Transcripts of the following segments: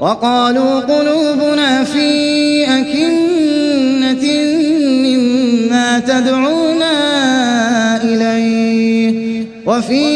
وقالوا قلوبنا في أكنة مما تدعونا إليه وفي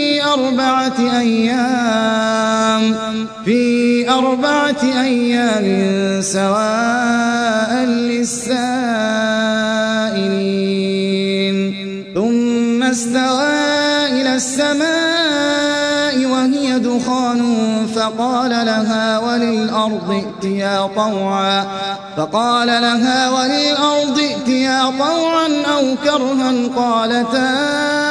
أربعة أيام في أربعة أيام سواء للسائلين. ثم استوى إلى السماء وهي دخان فقال لها وللأرض ائتيا طوعا. فقال لها وللأرض ائتيا طوعا أو كرها قالتا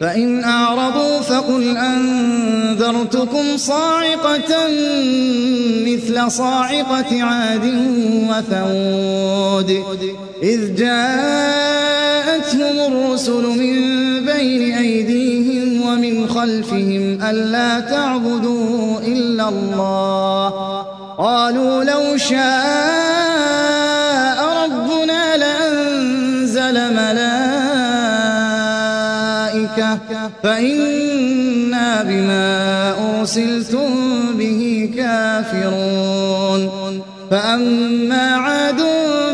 فإن أعرضوا فقل أنذرتكم صاعقة مثل صاعقة عاد وثود. إذ جاءتهم الرسل من بين أيديهم ومن خلفهم ألا تعبدوا إلا الله. قالوا لو شاء فإنا بما أرسلتم به كافرون. فأما عاد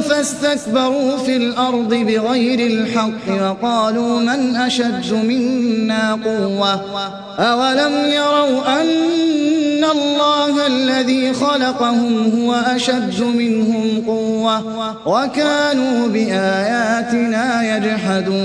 فاستكبروا في الأرض بغير الحق وقالوا من أشد منا قوة. أولم يروا أن الله الذي خلقهم هو أشد منهم قوة وكانوا بآياتنا يجحدون.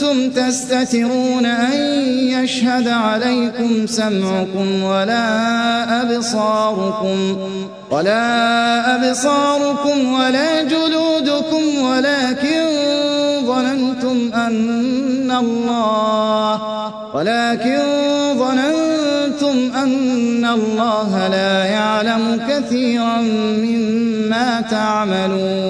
كنتم تستترون أن يشهد عليكم سمعكم ولا أبصاركم ولا أبصاركم ولا جلودكم ولكن ظننتم أن الله ولكن ظننتم أن الله لا يعلم كثيرا مما تعملون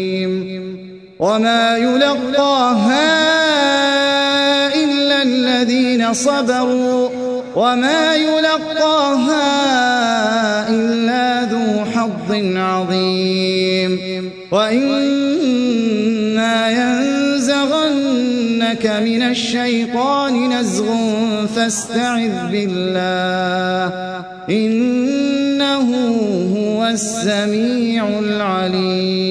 وما يلقاها إلا الذين صبروا وما يلقاها إلا ذو حظ عظيم وإما ينزغنك من الشيطان نزغ فاستعذ بالله إنه هو السميع العليم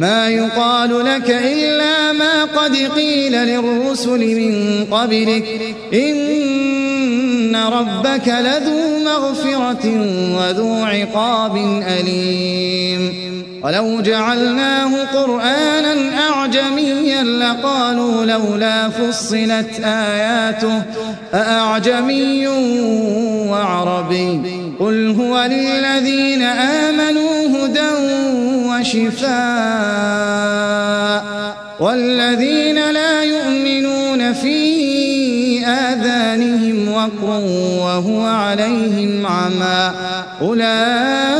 ما يقال لك إلا ما قد قيل للرسل من قبلك. إن ربك لذو مغفرة وذو عقاب أليم. ولو جعلناه قرآنا أعجميا لقالوا لولا فصلت آياته أأعجمي وعربي. قل هو للذين آمنوا وشفاء والذين لا يؤمنون في آذانهم وقر وهو عليهم عمى أولئك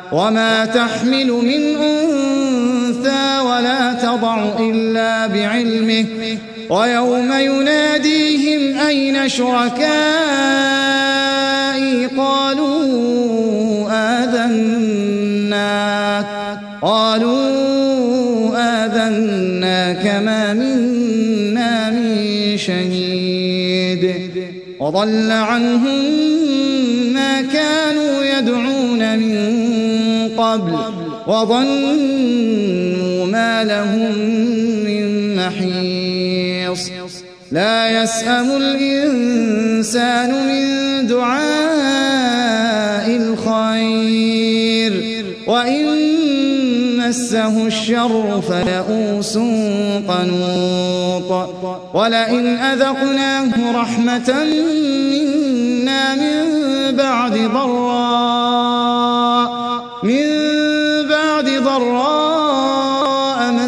وما تحمل من أنثى ولا تضع إلا بعلمه ويوم يناديهم أين شركائي قالوا آذناك قالوا آذناك ما منا من شهيد وضل عنهم ما من قبل وظنوا ما لهم من محيص. لا يسأم الإنسان من دعاء الخير وإن مسه الشر فيئوس قنوط. ولئن أذقناه رحمة منا من بعد ضراء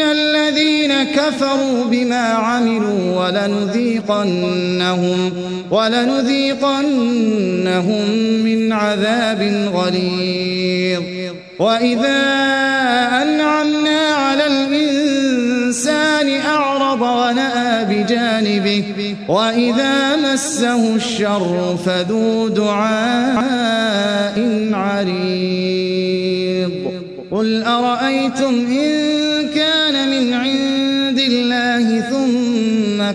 الذين كفروا بما عملوا ولنذيقنهم ولنذيقنهم من عذاب غليظ وإذا أنعمنا على الإنسان أعرض ونأى بجانبه وإذا مسه الشر فذو دعاء عريض قل أرأيتم إن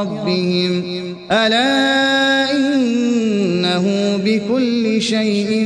ربهم ألا إنه بكل شيء